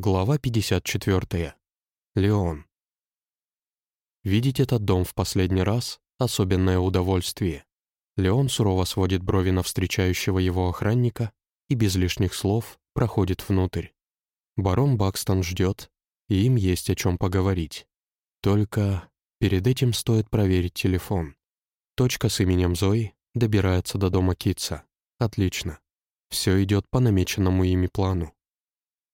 Глава 54. Леон. Видеть этот дом в последний раз — особенное удовольствие. Леон сурово сводит брови на встречающего его охранника и без лишних слов проходит внутрь. Барон Бакстон ждет, и им есть о чем поговорить. Только перед этим стоит проверить телефон. Точка с именем Зои добирается до дома Китса. Отлично. Все идет по намеченному ими плану.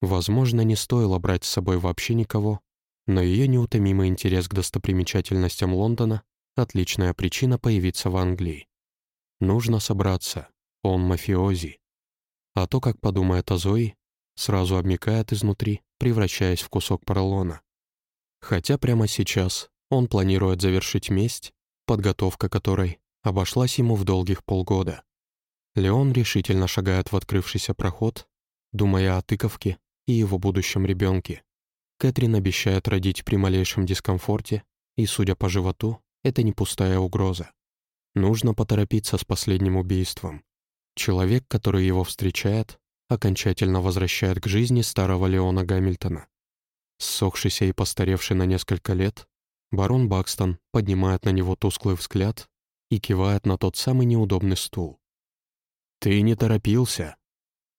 Возможно, не стоило брать с собой вообще никого, но ее неутомимый интерес к достопримечательностям Лондона — отличная причина появиться в Англии. Нужно собраться, он мафиози. А то, как подумает о Зои, сразу обмикает изнутри, превращаясь в кусок поролона. Хотя прямо сейчас он планирует завершить месть, подготовка которой обошлась ему в долгих полгода. Леон решительно шагает в открывшийся проход, думая о тыковке и его будущем ребенке. Кэтрин обещает родить при малейшем дискомфорте, и, судя по животу, это не пустая угроза. Нужно поторопиться с последним убийством. Человек, который его встречает, окончательно возвращает к жизни старого Леона Гамильтона. Ссохшийся и постаревший на несколько лет, барон Бакстон поднимает на него тусклый взгляд и кивает на тот самый неудобный стул. «Ты не торопился?»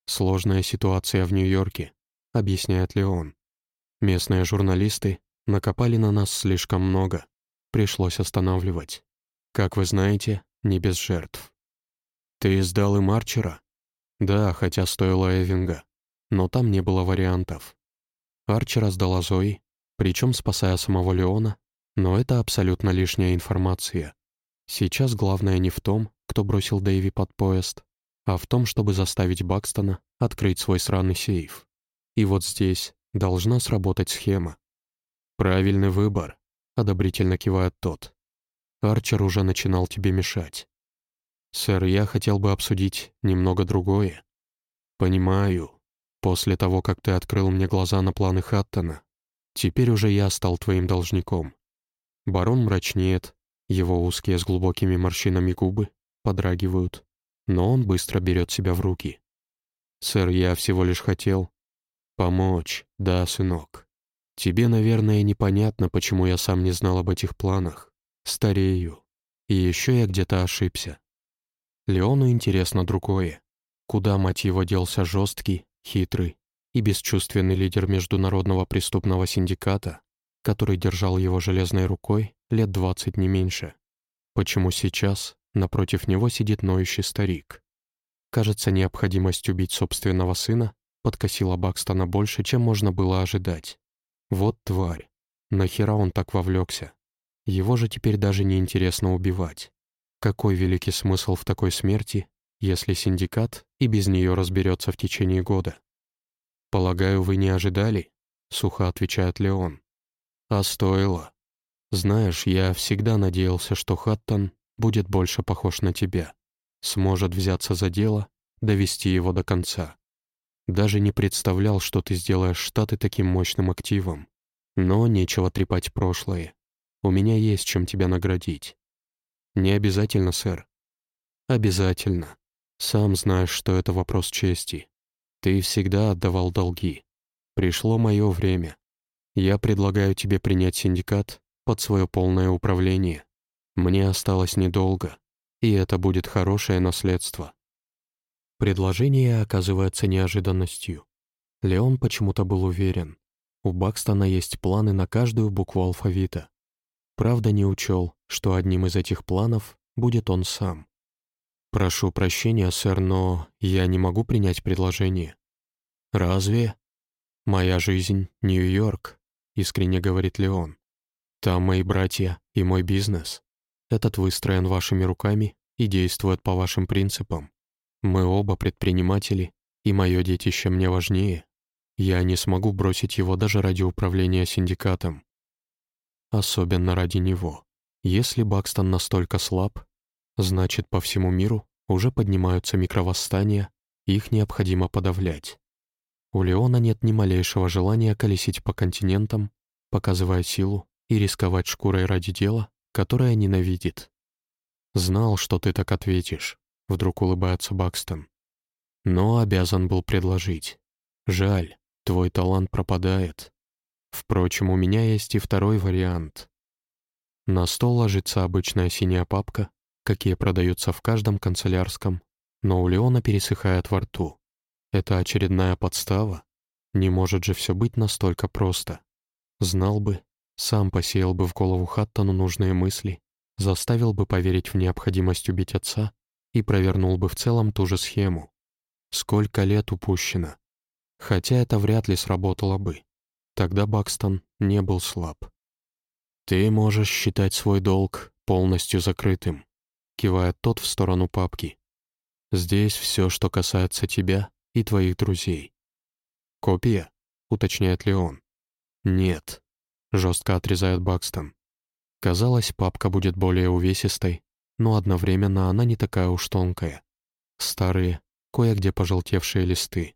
Сложная ситуация в Нью-Йорке объясняет Леон. Местные журналисты накопали на нас слишком много. Пришлось останавливать. Как вы знаете, не без жертв. Ты сдал им Арчера? Да, хотя стоило Эвинга. Но там не было вариантов. Арчера сдала Зои, причем спасая самого Леона, но это абсолютно лишняя информация. Сейчас главное не в том, кто бросил Дэйви под поезд, а в том, чтобы заставить Бакстона открыть свой сраный сейф. И вот здесь должна сработать схема. «Правильный выбор», — одобрительно кивает тот. «Арчер уже начинал тебе мешать». «Сэр, я хотел бы обсудить немного другое». «Понимаю. После того, как ты открыл мне глаза на планы Хаттона, теперь уже я стал твоим должником». Барон мрачнеет, его узкие с глубокими морщинами губы подрагивают, но он быстро берет себя в руки. «Сэр, я всего лишь хотел, «Помочь, да, сынок. Тебе, наверное, непонятно, почему я сам не знал об этих планах. Старею. И еще я где-то ошибся. Леону интересно другое. Куда, мать его, делся жесткий, хитрый и бесчувственный лидер международного преступного синдиката, который держал его железной рукой лет двадцать не меньше? Почему сейчас напротив него сидит ноющий старик? Кажется, необходимость убить собственного сына подкосила Бакстона больше, чем можно было ожидать. Вот тварь. Нахера он так вовлекся? Его же теперь даже не интересно убивать. Какой великий смысл в такой смерти, если синдикат и без нее разберется в течение года? «Полагаю, вы не ожидали?» — сухо отвечает Леон. «А стоило. Знаешь, я всегда надеялся, что Хаттон будет больше похож на тебя. Сможет взяться за дело, довести его до конца. Даже не представлял, что ты сделаешь Штаты таким мощным активом. Но нечего трепать прошлое. У меня есть чем тебя наградить. Не обязательно, сэр. Обязательно. Сам знаешь, что это вопрос чести. Ты всегда отдавал долги. Пришло мое время. Я предлагаю тебе принять синдикат под свое полное управление. Мне осталось недолго, и это будет хорошее наследство. Предложение оказывается неожиданностью. Леон почему-то был уверен. У Бакстона есть планы на каждую букву алфавита. Правда, не учел, что одним из этих планов будет он сам. «Прошу прощения, сэр, но я не могу принять предложение». «Разве?» «Моя жизнь — Нью-Йорк», — искренне говорит Леон. «Там мои братья и мой бизнес. Этот выстроен вашими руками и действует по вашим принципам. Мы оба предприниматели, и мое детище мне важнее. Я не смогу бросить его даже ради управления синдикатом. Особенно ради него. Если Бакстон настолько слаб, значит, по всему миру уже поднимаются микровосстания, их необходимо подавлять. У Леона нет ни малейшего желания колесить по континентам, показывая силу и рисковать шкурой ради дела, которое ненавидит. Знал, что ты так ответишь. — вдруг улыбается Бакстон. Но обязан был предложить. Жаль, твой талант пропадает. Впрочем, у меня есть и второй вариант. На стол ложится обычная синяя папка, какие продаются в каждом канцелярском, но у Леона пересыхает во рту. Это очередная подстава? Не может же все быть настолько просто. Знал бы, сам посеял бы в голову Хаттону нужные мысли, заставил бы поверить в необходимость убить отца и провернул бы в целом ту же схему. Сколько лет упущено. Хотя это вряд ли сработало бы. Тогда Бакстон не был слаб. «Ты можешь считать свой долг полностью закрытым», — кивает тот в сторону папки. «Здесь все, что касается тебя и твоих друзей». «Копия?» — уточняет Леон. «Нет», — жестко отрезает Бакстон. Казалось, папка будет более увесистой, но одновременно она не такая уж тонкая. Старые, кое-где пожелтевшие листы.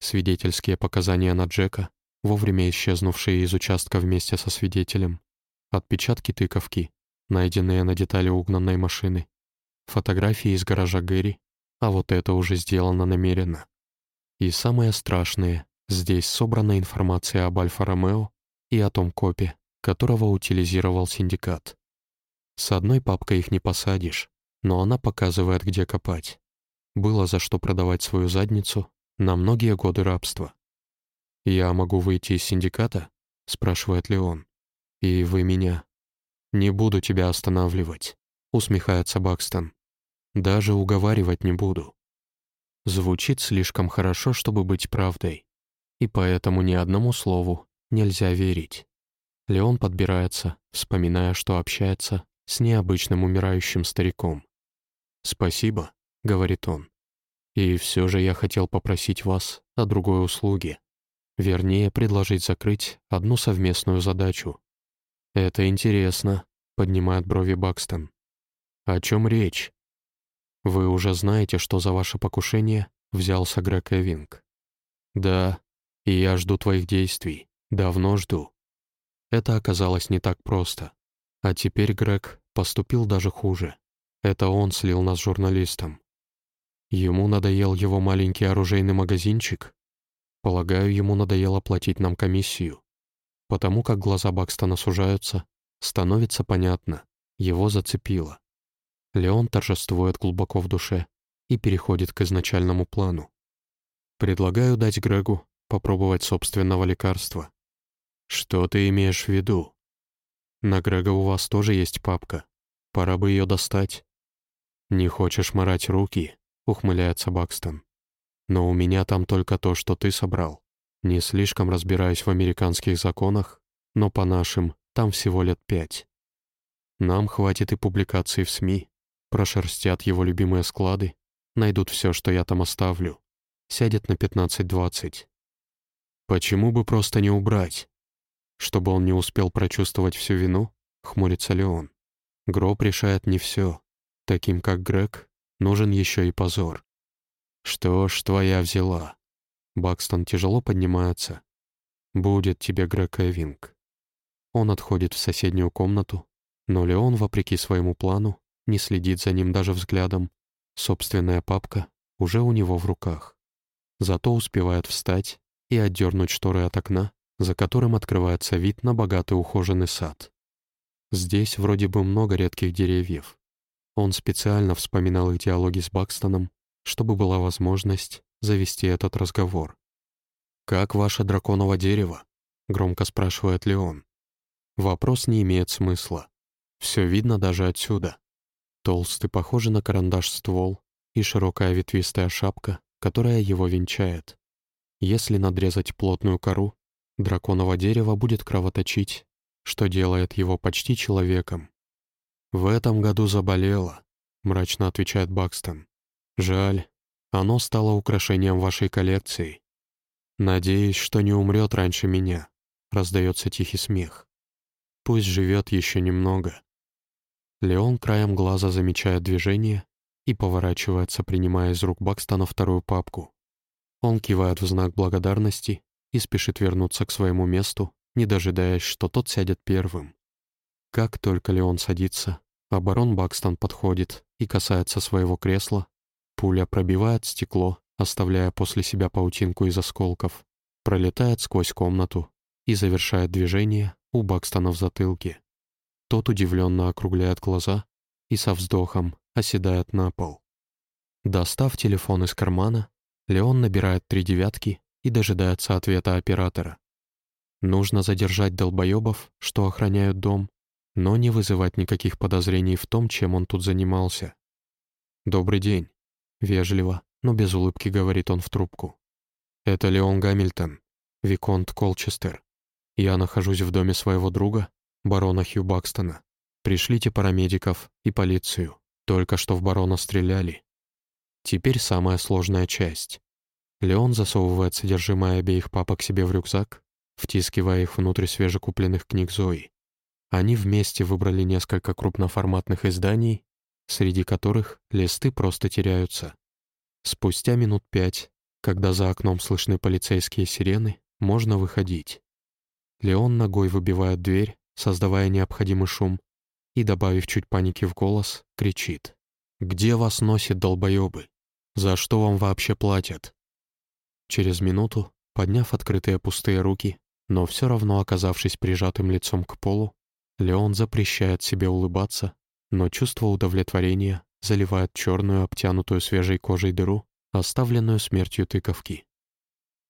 Свидетельские показания на Джека, вовремя исчезнувшие из участка вместе со свидетелем, отпечатки тыковки, найденные на детали угнанной машины, фотографии из гаража Гэри, а вот это уже сделано намеренно. И самое страшное, здесь собрана информация об Альфа-Ромео и о том копе, которого утилизировал синдикат. С одной папкой их не посадишь, но она показывает, где копать. Было за что продавать свою задницу на многие годы рабства. «Я могу выйти из синдиката?» — спрашивает Леон. «И вы меня?» «Не буду тебя останавливать», — усмехается Бакстон. «Даже уговаривать не буду». Звучит слишком хорошо, чтобы быть правдой. И поэтому ни одному слову нельзя верить. Леон подбирается, вспоминая, что общается с необычным умирающим стариком. «Спасибо», — говорит он. «И все же я хотел попросить вас о другой услуге. Вернее, предложить закрыть одну совместную задачу. «Это интересно», — поднимает брови Бакстон. «О чем речь?» «Вы уже знаете, что за ваше покушение взялся Грег Эвинг?» «Да, и я жду твоих действий. Давно жду». Это оказалось не так просто. А теперь Грег поступил даже хуже. Это он слил нас журналистам. Ему надоел его маленький оружейный магазинчик? Полагаю, ему надоело платить нам комиссию. Потому как глаза Бакстона сужаются, становится понятно, его зацепило. Леон торжествует глубоко в душе и переходит к изначальному плану. Предлагаю дать Грегу попробовать собственного лекарства. Что ты имеешь в виду? На Грега у вас тоже есть папка. Пора бы ее достать. Не хочешь морать руки? Ухмыляется Бакстон. Но у меня там только то, что ты собрал. Не слишком разбираюсь в американских законах, но по нашим там всего лет пять. Нам хватит и публикаций в СМИ, прошерстят его любимые склады, найдут все, что я там оставлю. Сядет на 15-20. Почему бы просто не убрать? Чтобы он не успел прочувствовать всю вину, хмурится Леон. Гроб решает не все. Таким, как Грег, нужен еще и позор. Что ж, твоя взяла. Бакстон тяжело поднимается. «Будет тебе Грег Эвинг». Он отходит в соседнюю комнату, но Леон, вопреки своему плану, не следит за ним даже взглядом. Собственная папка уже у него в руках. Зато успевает встать и отдернуть шторы от окна, за которым открывается вид на богатый ухоженный сад. Здесь вроде бы много редких деревьев. Он специально вспоминал их диалоги с Бакстоном, чтобы была возможность завести этот разговор. «Как ваше драконово дерево?» — громко спрашивает Леон. Вопрос не имеет смысла. Все видно даже отсюда. Толстый, похожий на карандаш ствол и широкая ветвистая шапка, которая его венчает. Если надрезать плотную кору, драконово дерево будет кровоточить, что делает его почти человеком. «В этом году заболело», — мрачно отвечает Бакстон. «Жаль, оно стало украшением вашей коллекции. Надеюсь, что не умрет раньше меня. Раздается тихий смех. Пусть живет еще немного. Леон краем глаза замечает движение и поворачивается, принимая из рук Бакстона вторую папку. Он кивает в знак благодарности и спешит вернуться к своему месту, не дожидаясь, что тот сядет первым. Как только Леон садится, а барон Бакстон подходит и касается своего кресла, Пуля пробивает стекло, оставляя после себя паутинку из осколков. пролетает сквозь комнату и завершает движение у Бакстона в затылке. Тот удивленно округляет глаза и со вздохом оседает на пол. Достав телефон из кармана, Леон набирает три девятки и дожидается ответа оператора. Нужно задержать долбоебов, что охраняют дом, но не вызывать никаких подозрений в том, чем он тут занимался. «Добрый день», — вежливо, но без улыбки говорит он в трубку. «Это Леон Гамильтон, Виконт Колчестер. Я нахожусь в доме своего друга, барона Хью Бакстона. Пришлите парамедиков и полицию. Только что в барона стреляли. Теперь самая сложная часть. Леон засовывает содержимое обеих папок себе в рюкзак, втискивая их внутрь свежекупленных книг Зои. Они вместе выбрали несколько крупноформатных изданий, среди которых листы просто теряются. Спустя минут пять, когда за окном слышны полицейские сирены, можно выходить. Леон ногой выбивает дверь, создавая необходимый шум, и, добавив чуть паники в голос, кричит. «Где вас носит, долбоебы? За что вам вообще платят?» Через минуту, подняв открытые пустые руки, но все равно оказавшись прижатым лицом к полу, Леон запрещает себе улыбаться, но чувство удовлетворения заливает черную обтянутую свежей кожей дыру, оставленную смертью тыковки.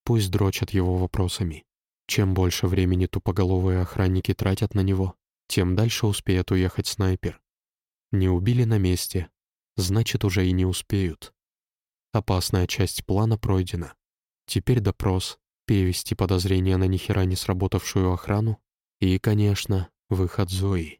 Пусть дрочат его вопросами. Чем больше времени тупоголовые охранники тратят на него, тем дальше успеет уехать снайпер. Не убили на месте, значит, уже и не успеют. Опасная часть плана пройдена. Теперь допрос, перевести подозрения на нихера не сработавшую охрану и, конечно, выход Зои.